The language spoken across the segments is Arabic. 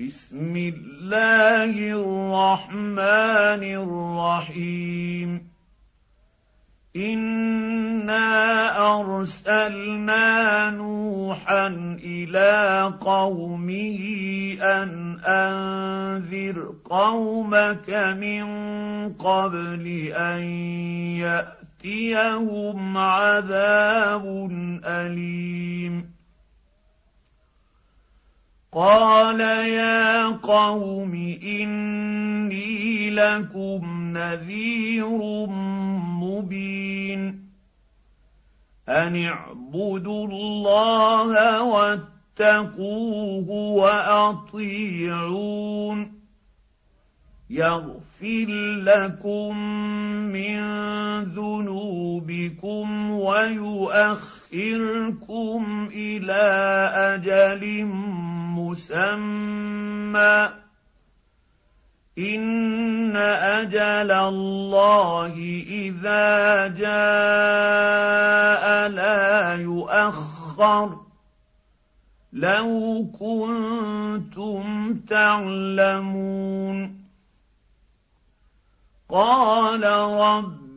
بسم الله الرحمن الرحيم. انا ارسلنا نوحا إلى قومه ان انذر قومك من قبل ان ياتيهم عذاب اليم. قال يا قوم اني لكم نذير مبين ان اعبدوا الله واتقوه واطيعون يغفر لكم من ذنوبكم ويؤخركم إلى أجل مسمى. إن أجل الله إذا جاء لا يؤخر. لو كنتم تعلمون. قال رب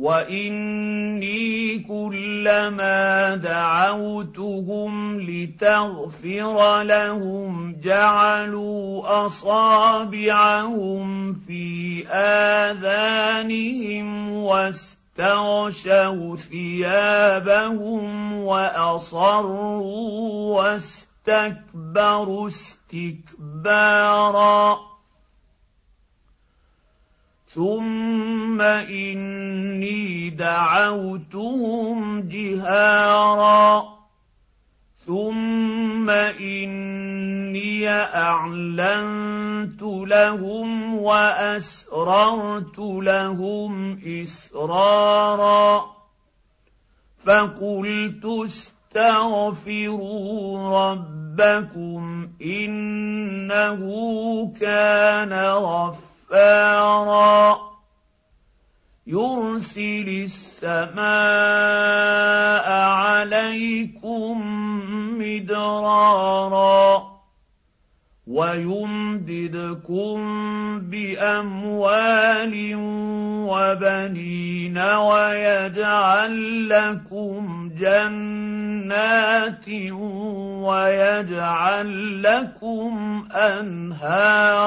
واني كلما دعوتهم لتغفر لهم جعلوا اصابعهم في اذانهم واستغشوا ثيابهم واصروا واستكبروا استكبارا ثم اني دعوتهم جهارا. ثم اني اعلنت لهم واسررت لهم اسرارا. فقلت استغفروا ربكم انه كان غفارا غفارا يرسل السماء عليكم مدرارا ويمددكم بأموال وبنين ويجعل لكم جنات ويجعل لكم أنهارا.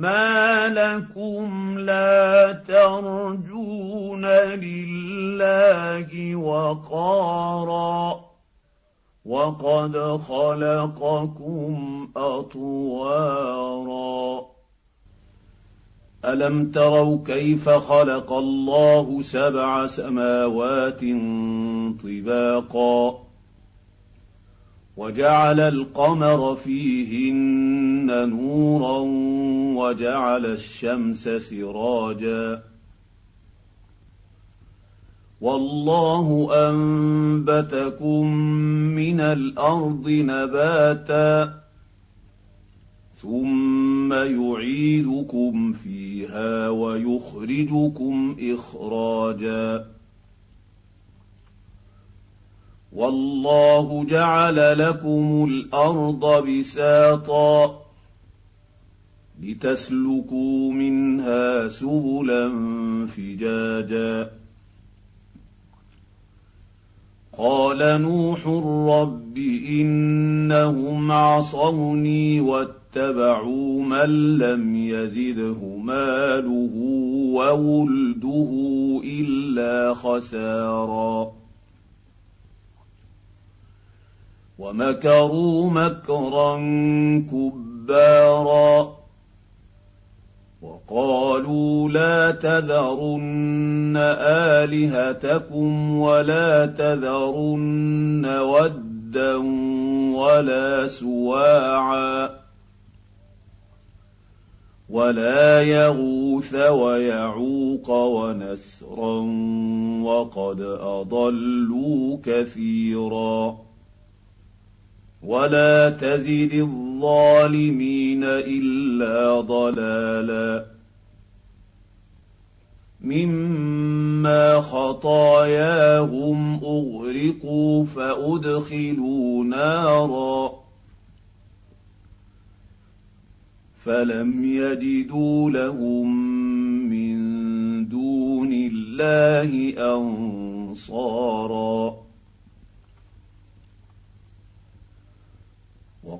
ما لكم لا ترجون لله وقارا وقد خلقكم اطوارا الم تروا كيف خلق الله سبع سماوات طباقا وجعل القمر فيهن نورا وجعل الشمس سراجا. والله أنبتكم من الأرض نباتا ثم يعيدكم فيها ويخرجكم إخراجا. والله جعل لكم الأرض بساطا لتسلكوا منها سبلا فجاجا. قال نوح رب إنهم عصوني واتبعوا من لم يزده ماله وولده إلا خسارا. ومكروا مكرا كبارا. وقالوا لا تذرن آلهتكم ولا تذرن ودا ولا سواعا. ولا يغوث ويعوق ونسرا وقد أضلوا كثيرا. ولا تزد الظالمين الا ضلالا مما خطاياهم اغرقوا فادخلوا نارا فلم يجدوا لهم من دون الله انصارا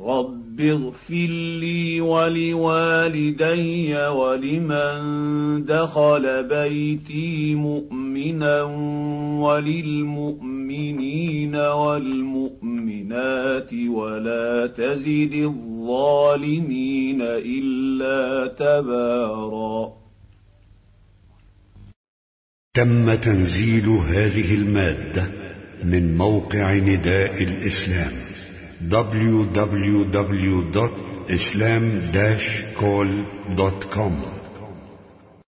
رب اغفر لي ولوالدي ولمن دخل بيتي مؤمنا وللمؤمنين والمؤمنات ولا تزد الظالمين الا تبارا تم تنزيل هذه المادة من موقع نداء الإسلام. www.islam-call.com